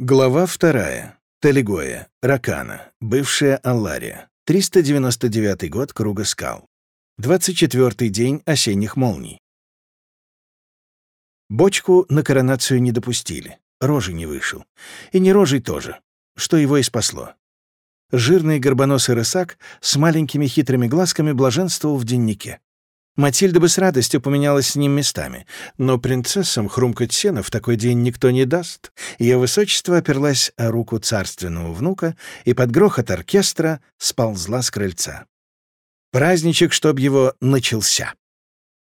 Глава вторая. Талигоя, Ракана, бывшая Аллария. 399 год Круга скал. 24-й день осенних молний. Бочку на коронацию не допустили. Рожи не вышел. И не рожей тоже, что его и спасло. Жирный горбоносый рысак с маленькими хитрыми глазками блаженствовал в деннике. Матильда бы с радостью поменялась с ним местами, но принцессам хрумкать сено в такой день никто не даст. Ее высочество оперлась о руку царственного внука и под грохот оркестра сползла с крыльца. Праздничек, чтоб его начался.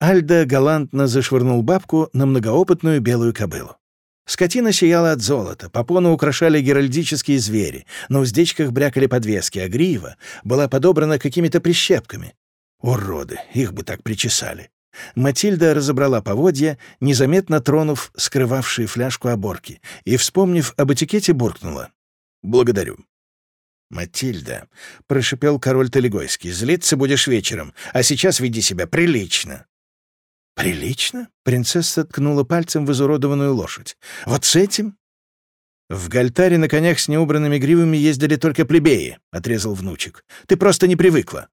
Альда галантно зашвырнул бабку на многоопытную белую кобылу. Скотина сияла от золота, попону украшали геральдические звери, на уздечках брякали подвески, а грива была подобрана какими-то прищепками. Уроды, их бы так причесали. Матильда разобрала поводья, незаметно тронув скрывавшие фляжку оборки, и, вспомнив об этикете, буркнула. «Благодарю». «Матильда», — прошипел король Талигойский, — «злиться будешь вечером, а сейчас веди себя прилично». «Прилично?» — принцесса ткнула пальцем в изуродованную лошадь. «Вот с этим?» «В Гальтаре на конях с неубранными гривами ездили только плебеи», — отрезал внучек. «Ты просто не привыкла».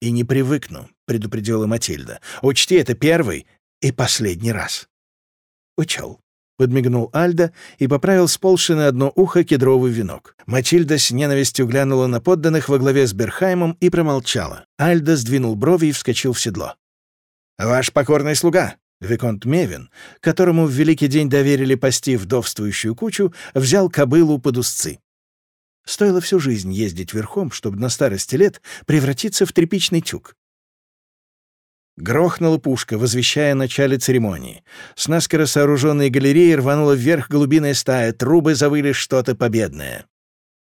«И не привыкну», — предупредила Матильда. «Учти, это первый и последний раз». «Учел», — подмигнул Альда и поправил сползший на одно ухо кедровый венок. Матильда с ненавистью глянула на подданных во главе с Берхаймом и промолчала. Альда сдвинул брови и вскочил в седло. «Ваш покорный слуга», Виконт Мевин, которому в Великий день доверили пасти вдовствующую кучу, взял кобылу под узцы. Стоило всю жизнь ездить верхом, чтобы на старости лет превратиться в тряпичный тюк. Грохнула пушка, возвещая начале церемонии. С наскоро сооруженной галереи рванула вверх голубиная стая, трубы завыли что-то победное.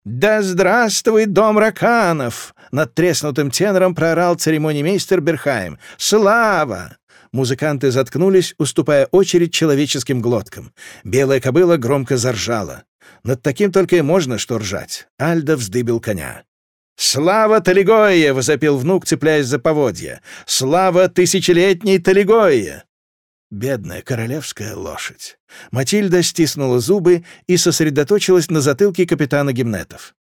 «Да здравствует дом раканов!» — над треснутым тенором проорал церемонимейстер Берхайм. «Слава!» Музыканты заткнулись, уступая очередь человеческим глоткам. Белая кобыла громко заржала. Над таким только и можно что ржать. Альда вздыбил коня. «Слава Талигое!» — возопил внук, цепляясь за поводья. «Слава тысячелетней Талигое!» Бедная королевская лошадь. Матильда стиснула зубы и сосредоточилась на затылке капитана Гимнетов.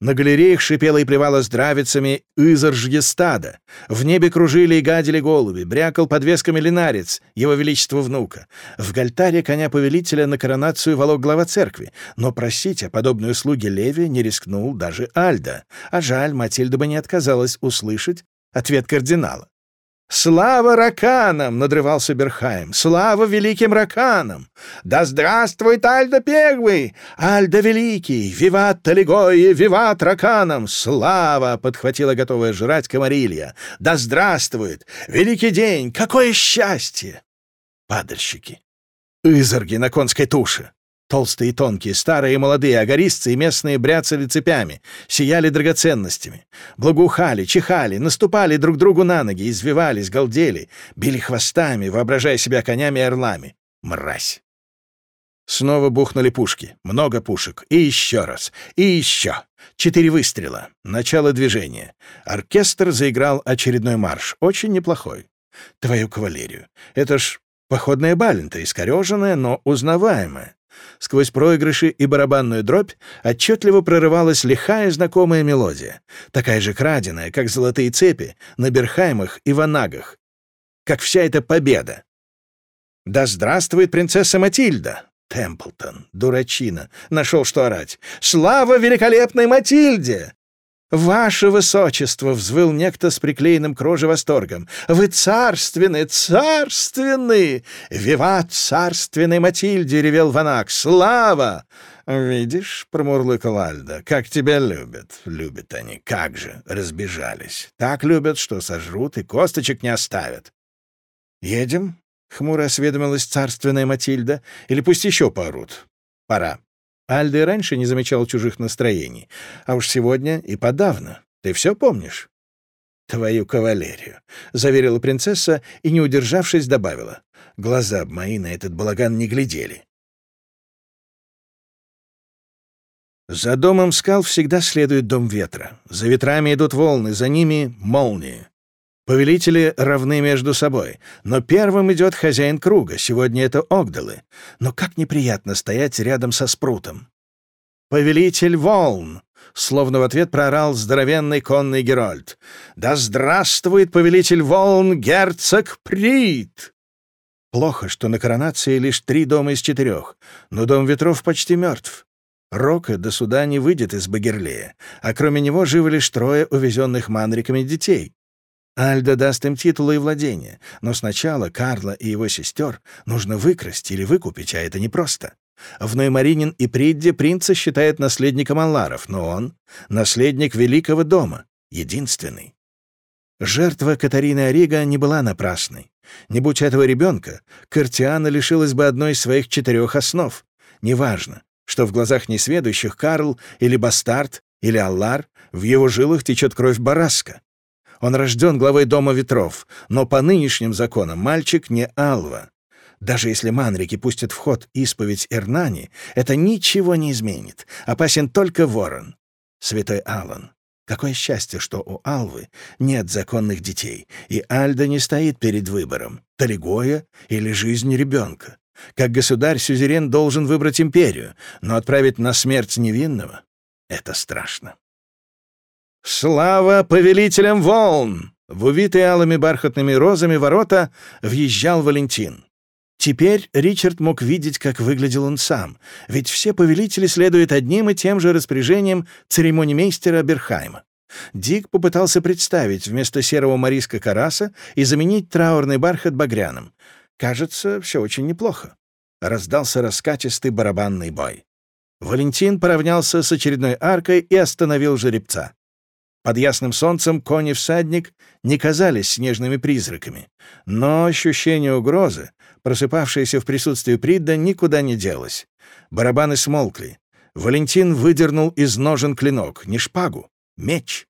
На галереях шипело и плевало здравицами изоржье стада. В небе кружили и гадили голуби, брякал подвесками линарец, его величество внука. В гальтаре коня повелителя на коронацию волок глава церкви, но просить о подобной услуге Леви не рискнул даже Альда. А жаль, Матильда бы не отказалась услышать ответ кардинала. «Слава раканам!» — надрывался Берхайм. «Слава великим раканам! Да здравствует Альда Первый! Альда Великий! Виват Талигое! Виват раканам! Слава!» — подхватила готовая жрать комарилья. «Да здравствует! Великий день! Какое счастье!» Падальщики. Изорги на конской туше. Толстые и тонкие, старые и молодые, агористцы и местные бряцали цепями, сияли драгоценностями, благоухали, чихали, наступали друг другу на ноги, извивались, галдели, били хвостами, воображая себя конями и орлами. Мразь! Снова бухнули пушки. Много пушек. И еще раз. И еще. Четыре выстрела. Начало движения. Оркестр заиграл очередной марш. Очень неплохой. Твою кавалерию. Это ж походная балента, искореженная, но узнаваемая. Сквозь проигрыши и барабанную дробь отчетливо прорывалась лихая знакомая мелодия, такая же краденая, как золотые цепи на Берхаймах и Ванагах, как вся эта победа. «Да здравствует принцесса Матильда!» Темплтон, дурачина, нашел что орать. «Слава великолепной Матильде!» «Ваше высочество!» — взвыл некто с приклеенным к роже восторгом. «Вы царственны, царственны! Виват царственной Матильде!» — ревел Ванак. «Слава!» «Видишь, — промурлыкал Альда, — как тебя любят. Любят они, как же, разбежались. Так любят, что сожрут и косточек не оставят». «Едем?» — хмуро осведомилась царственная Матильда. «Или пусть еще поорут. Пора». Альда раньше не замечал чужих настроений, а уж сегодня и подавно. Ты все помнишь? «Твою кавалерию», — заверила принцесса и, не удержавшись, добавила. «Глаза б мои на этот балаган не глядели». За домом скал всегда следует дом ветра. За ветрами идут волны, за ними — молнии. Повелители равны между собой, но первым идет хозяин круга, сегодня это Огдалы. Но как неприятно стоять рядом со Спрутом. «Повелитель волн!» — словно в ответ проорал здоровенный конный Герольд. «Да здравствует повелитель волн, герцог Прит!» Плохо, что на коронации лишь три дома из четырех, но дом ветров почти мертв. Рока до суда не выйдет из Багерлея, а кроме него живы лишь трое увезенных манриками детей. Альда даст им титулы и владения, но сначала Карла и его сестер нужно выкрасть или выкупить, а это непросто. В Ноймаринин и Придде принца считают наследником Алларов, но он — наследник Великого дома, единственный. Жертва Катарины Орига не была напрасной. Не будь этого ребенка, Картиана лишилась бы одной из своих четырех основ. Неважно, что в глазах несведущих Карл или Бастард или Аллар, в его жилах течет кровь Бараска. Он рожден главой Дома Ветров, но по нынешним законам мальчик не Алва. Даже если манрики пустят в ход исповедь Эрнани, это ничего не изменит. Опасен только ворон. Святой Алан. Какое счастье, что у Алвы нет законных детей, и Альда не стоит перед выбором — Талигоя или жизнь ребенка. Как государь-сюзерен должен выбрать империю, но отправить на смерть невинного — это страшно. «Слава повелителям волн!» В увитые алыми бархатными розами ворота въезжал Валентин. Теперь Ричард мог видеть, как выглядел он сам, ведь все повелители следуют одним и тем же распоряжениям церемонимейстера Берхайма. Дик попытался представить вместо серого мариска караса и заменить траурный бархат багряным. Кажется, все очень неплохо. Раздался раскатистый барабанный бой. Валентин поравнялся с очередной аркой и остановил жеребца. Под ясным солнцем кони-всадник не казались снежными призраками, но ощущение угрозы, просыпавшееся в присутствии Придда, никуда не делось. Барабаны смолкли. Валентин выдернул из ножен клинок, не шпагу, меч.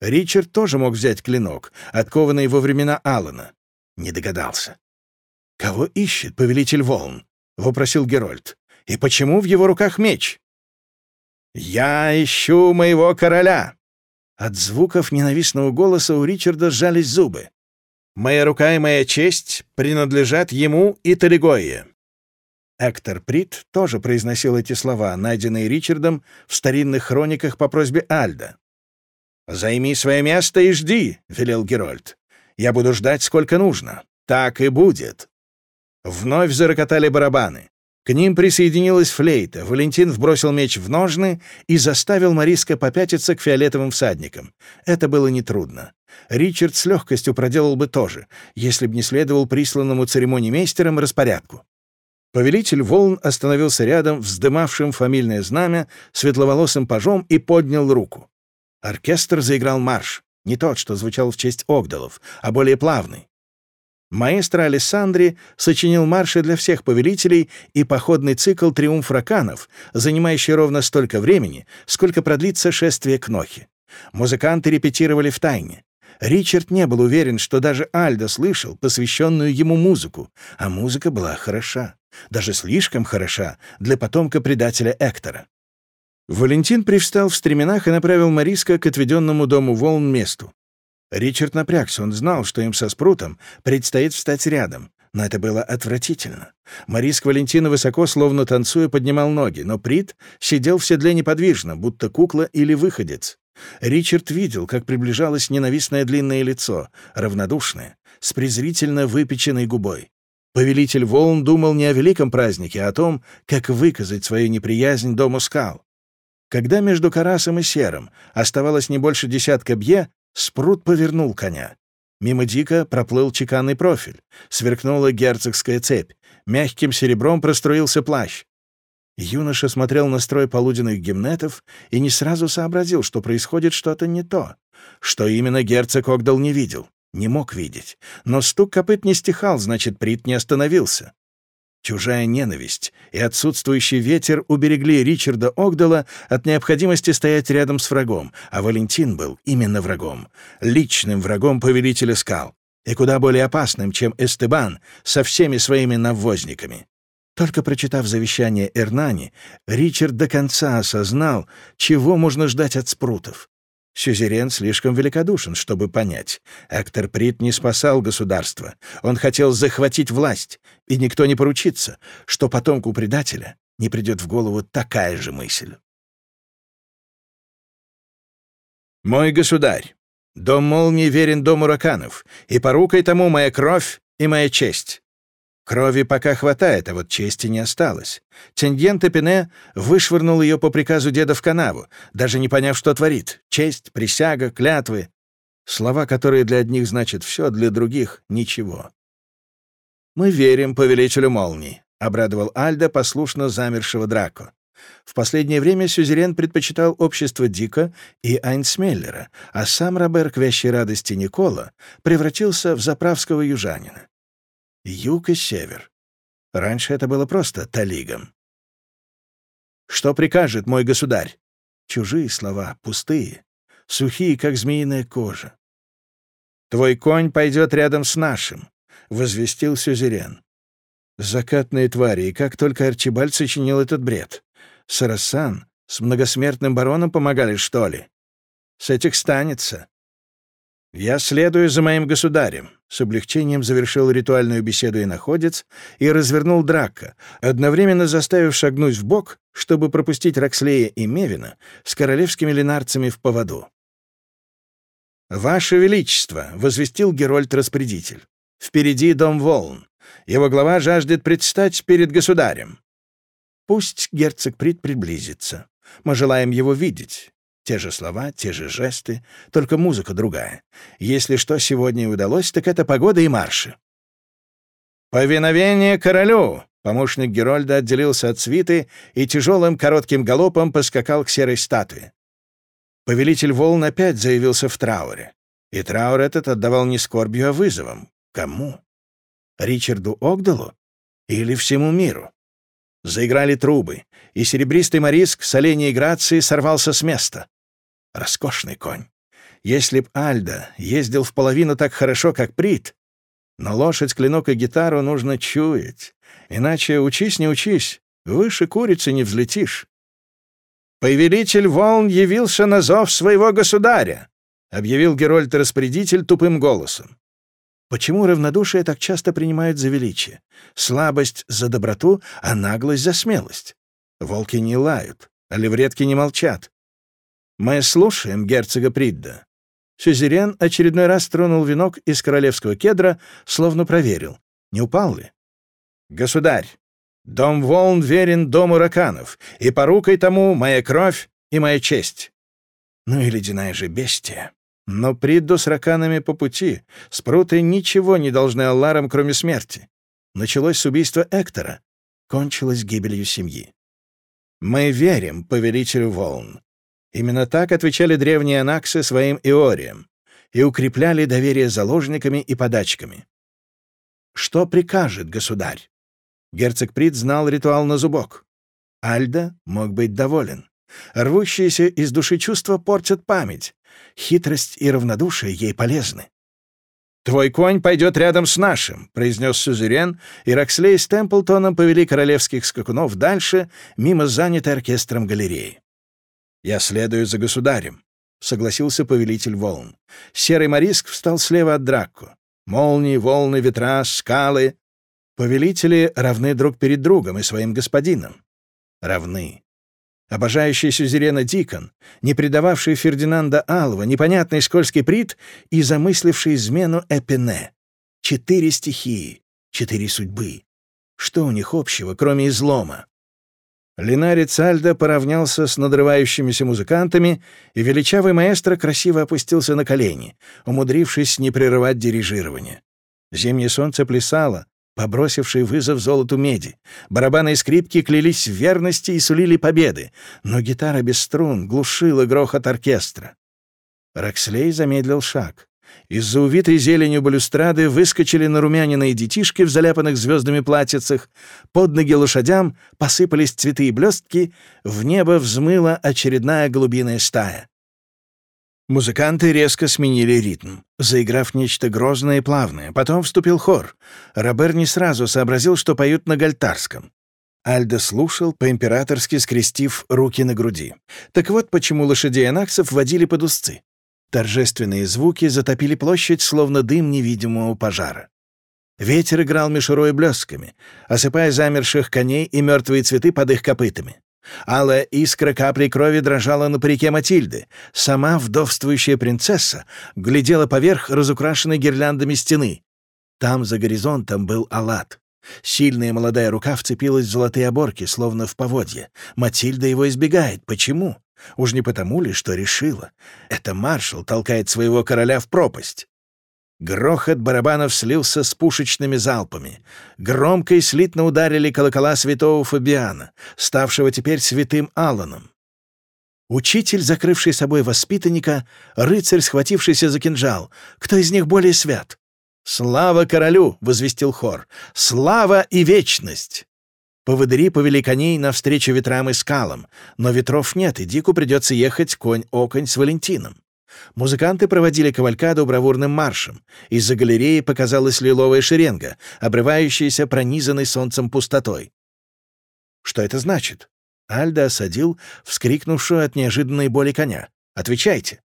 Ричард тоже мог взять клинок, откованный во времена Алана. Не догадался. «Кого ищет повелитель волн?» — вопросил Герольд. «И почему в его руках меч?» «Я ищу моего короля!» От звуков ненавистного голоса у Ричарда сжались зубы. «Моя рука и моя честь принадлежат ему и Талигое». Эктор Прит тоже произносил эти слова, найденные Ричардом в старинных хрониках по просьбе Альда. «Займи свое место и жди», — велел Герольд. «Я буду ждать, сколько нужно. Так и будет». Вновь зарокотали барабаны. К ним присоединилась флейта. Валентин вбросил меч в ножны и заставил Мариска попятиться к фиолетовым всадникам. Это было нетрудно. Ричард с легкостью проделал бы то же, если бы не следовал присланному церемонимейстерам распорядку. Повелитель волн остановился рядом, вздымавшим фамильное знамя, светловолосым пажом и поднял руку. Оркестр заиграл марш, не тот, что звучал в честь Огдалов, а более плавный. Маэстро Алессандри сочинил марши для всех повелителей и походный цикл «Триумф раканов», занимающий ровно столько времени, сколько продлится шествие к Нохе. Музыканты репетировали в тайне. Ричард не был уверен, что даже Альдо слышал посвященную ему музыку, а музыка была хороша, даже слишком хороша для потомка предателя Эктора. Валентин привстал в стременах и направил Мариска к отведенному дому волн месту. Ричард напрягся, он знал, что им со Спрутом предстоит встать рядом, но это было отвратительно. Мариск Валентина высоко, словно танцуя, поднимал ноги, но Прит сидел в седле неподвижно, будто кукла или выходец. Ричард видел, как приближалось ненавистное длинное лицо, равнодушное, с презрительно выпеченной губой. Повелитель волн думал не о великом празднике, а о том, как выказать свою неприязнь дому скал. Когда между Карасом и Серым оставалось не больше десятка бье, Спрут повернул коня. Мимо Дика проплыл чеканный профиль. Сверкнула герцогская цепь. Мягким серебром проструился плащ. Юноша смотрел на строй полуденных гимнетов и не сразу сообразил, что происходит что-то не то. Что именно герцог Огдал не видел, не мог видеть. Но стук копыт не стихал, значит, Прит не остановился. Чужая ненависть и отсутствующий ветер уберегли Ричарда Огдала от необходимости стоять рядом с врагом, а Валентин был именно врагом, личным врагом повелителя скал, и куда более опасным, чем Эстебан со всеми своими навозниками. Только прочитав завещание Эрнани, Ричард до конца осознал, чего можно ждать от спрутов. Сюзерен слишком великодушен, чтобы понять. Эктор Прит не спасал государство. Он хотел захватить власть, и никто не поручится, что потомку предателя не придет в голову такая же мысль. «Мой государь, дом молнии верен дому раканов, и порукой тому моя кровь и моя честь. Крови пока хватает, а вот чести не осталось. Теньен Тепене вышвырнул ее по приказу деда в канаву, даже не поняв, что творит. Честь, присяга, клятвы. Слова, которые для одних значат все, для других — ничего. «Мы верим повелителю молний», — обрадовал Альда, послушно замершего Драко. В последнее время Сюзерен предпочитал общество Дика и Айнсмеллера, а сам Робер к вящей радости Никола превратился в заправского южанина. Юг и север. Раньше это было просто талигом. «Что прикажет мой государь?» Чужие слова, пустые, сухие, как змеиная кожа. «Твой конь пойдет рядом с нашим», — возвестил Сюзерен. Закатные твари, и как только Арчибальд сочинил этот бред. Сарасан с многосмертным бароном помогали, что ли? С этих станется. «Я следую за моим государем», — с облегчением завершил ритуальную беседу и находец и развернул Драка, одновременно заставив шагнуть в бок, чтобы пропустить Рокслея и Мевина с королевскими линарцами в поводу. «Ваше Величество!» — возвестил Герольд-распорядитель. «Впереди дом волн. Его глава жаждет предстать перед государем. Пусть герцог Прит приблизится. Мы желаем его видеть. Те же слова, те же жесты, только музыка другая. Если что сегодня удалось, так это погода и марши. «Повиновение королю!» Помощник Герольда отделился от свиты и тяжелым коротким галопом поскакал к серой статуе. Повелитель волн опять заявился в трауре. И траур этот отдавал не скорбью, а вызовом. Кому? Ричарду Огдалу? Или всему миру? Заиграли трубы, и серебристый мориск с оленей грации сорвался с места. Роскошный конь. Если б Альда ездил в половину так хорошо, как Прит, но лошадь, клинок и гитару нужно чуять. Иначе учись не учись, выше курицы не взлетишь. «Повелитель волн явился на зов своего государя», — объявил Герольд-распорядитель тупым голосом. Почему равнодушие так часто принимают за величие? Слабость — за доброту, а наглость — за смелость. Волки не лают, а левретки не молчат. Мы слушаем герцога Придда». Сюзерен очередной раз тронул венок из королевского кедра, словно проверил, не упал ли. «Государь, дом волн верен дому раканов, и порукой тому моя кровь и моя честь». Ну и ледяная же бестия. Но Придду с раканами по пути, спруты ничего не должны Алларам, кроме смерти. Началось с убийства Эктора, кончилось гибелью семьи. Мы верим повелителю волн, Именно так отвечали древние анаксы своим иориям и укрепляли доверие заложниками и подачками. Что прикажет государь? Герцог Прит знал ритуал на зубок. Альда мог быть доволен. Рвущиеся из души чувства портят память. Хитрость и равнодушие ей полезны. «Твой конь пойдет рядом с нашим», — произнес Сюзерен, и Рокслей с Темплтоном повели королевских скакунов дальше, мимо занятой оркестром галереи. «Я следую за государем», — согласился повелитель волн. Серый мориск встал слева от Дракку. Молнии, волны, ветра, скалы. Повелители равны друг перед другом и своим господином. Равны. Обожающий сюзерена Дикон, не предававший Фердинанда Алва, непонятный скользкий прит и замысливший измену Эпине. Четыре стихии, четыре судьбы. Что у них общего, кроме излома? Линарец Альдо поравнялся с надрывающимися музыкантами, и величавый маэстро красиво опустился на колени, умудрившись не прерывать дирижирование. Зимнее солнце плясало, побросивший вызов золоту меди. Барабаны и скрипки клялись в верности и сулили победы, но гитара без струн глушила грохот оркестра. Рокслей замедлил шаг. Из-за увитой зеленью балюстрады выскочили нарумяненные детишки в заляпанных звездами платьицах, под ноги лошадям посыпались цветы и блестки, в небо взмыла очередная голубиная стая. Музыканты резко сменили ритм, заиграв нечто грозное и плавное. Потом вступил хор. Робер не сразу сообразил, что поют на гальтарском. Альдо слушал, по-императорски скрестив руки на груди. Так вот почему лошадей анаксов водили под узцы. Торжественные звуки затопили площадь, словно дым невидимого пожара. Ветер играл мишурой блесками, осыпая замерших коней и мертвые цветы под их копытами. Алая искра капли крови дрожала на парике Матильды. Сама вдовствующая принцесса глядела поверх разукрашенной гирляндами стены. Там, за горизонтом, был Аллат. Сильная молодая рука вцепилась в золотые оборки, словно в поводье. Матильда его избегает. Почему? Уж не потому ли, что решила? Это маршал толкает своего короля в пропасть. Грохот барабанов слился с пушечными залпами. Громко и слитно ударили колокола святого Фабиана, ставшего теперь святым Алланом. Учитель, закрывший собой воспитанника, рыцарь, схватившийся за кинжал. Кто из них более свят? «Слава королю!» — возвестил хор. «Слава и вечность!» Поводыри повели коней навстречу ветрам и скалам, но ветров нет, и Дику придется ехать конь-оконь с Валентином. Музыканты проводили кавалькаду бравурным маршем. Из-за галереи показалась лиловая шеренга, обрывающаяся пронизанной солнцем пустотой. «Что это значит?» Альда осадил вскрикнувшую от неожиданной боли коня. «Отвечайте!»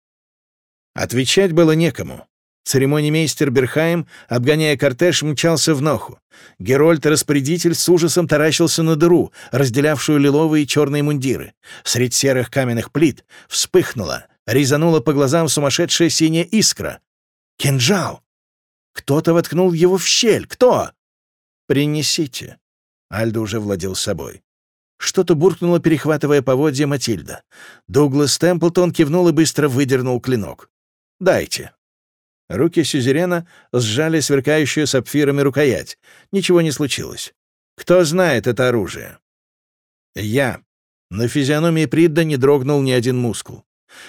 Отвечать было некому. Церемонимейстер Берхайм, обгоняя кортеж, мчался в ноху. Герольд-распорядитель с ужасом таращился на дыру, разделявшую лиловые и черные мундиры. Средь серых каменных плит вспыхнула, резанула по глазам сумасшедшая синяя искра. «Кинжал!» Кто-то воткнул его в щель. Кто? «Принесите». Альдо уже владел собой. Что-то буркнуло, перехватывая поводья Матильда. Дуглас Темплтон кивнул и быстро выдернул клинок. «Дайте». Руки Сюзерена сжали сверкающую сапфирами рукоять. Ничего не случилось. Кто знает это оружие? Я. На физиономии Придда не дрогнул ни один мускул.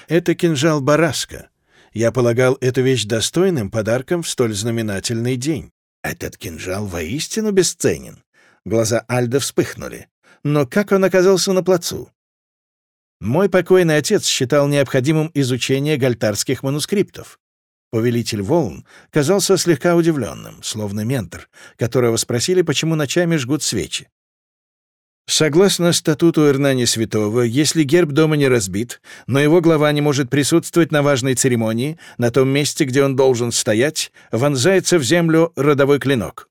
Это кинжал Бараска. Я полагал эту вещь достойным подарком в столь знаменательный день. Этот кинжал воистину бесценен. Глаза Альда вспыхнули. Но как он оказался на плацу? Мой покойный отец считал необходимым изучение гальтарских манускриптов. Повелитель волн казался слегка удивленным, словно ментор, которого спросили, почему ночами жгут свечи. Согласно статуту Эрнани Святого, если герб дома не разбит, но его глава не может присутствовать на важной церемонии, на том месте, где он должен стоять, вонзается в землю родовой клинок.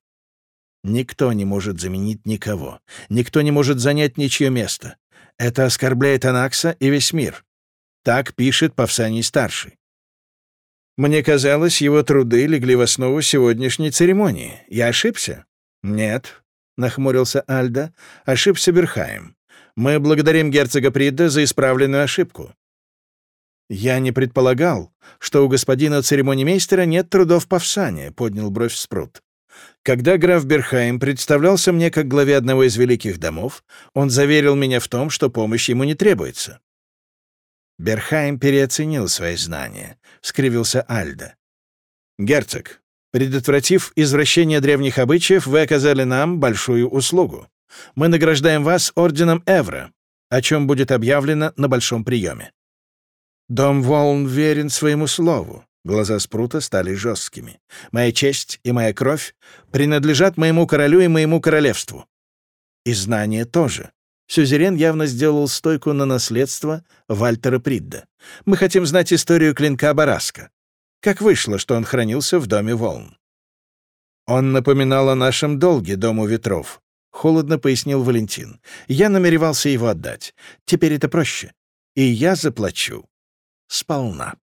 Никто не может заменить никого. Никто не может занять ничье место. Это оскорбляет Анакса и весь мир. Так пишет Павсаний-старший. Мне казалось, его труды легли в основу сегодняшней церемонии. Я ошибся? Нет, — нахмурился Альда. Ошибся Берхаем. Мы благодарим герцога Придда за исправленную ошибку. «Я не предполагал, что у господина церемонимейстера нет трудов по всане», — поднял бровь Спрут. «Когда граф Берхайм представлялся мне как главе одного из великих домов, он заверил меня в том, что помощь ему не требуется. Берхайм переоценил свои знания, — скривился Альда. «Герцог, предотвратив извращение древних обычаев, вы оказали нам большую услугу. Мы награждаем вас орденом Эвра, о чем будет объявлено на большом приеме». «Дом Волн верен своему слову», Глаза Спрута стали жесткими. «Моя честь и моя кровь принадлежат моему королю и моему королевству. И знания тоже. Сюзерен явно сделал стойку на наследство Вальтера Придда. Мы хотим знать историю клинка Бараска. Как вышло, что он хранился в Доме волн? Он напоминал о нашем долге, Дому ветров. Холодно пояснил Валентин. Я намеревался его отдать. Теперь это проще. И я заплачу. Сполна.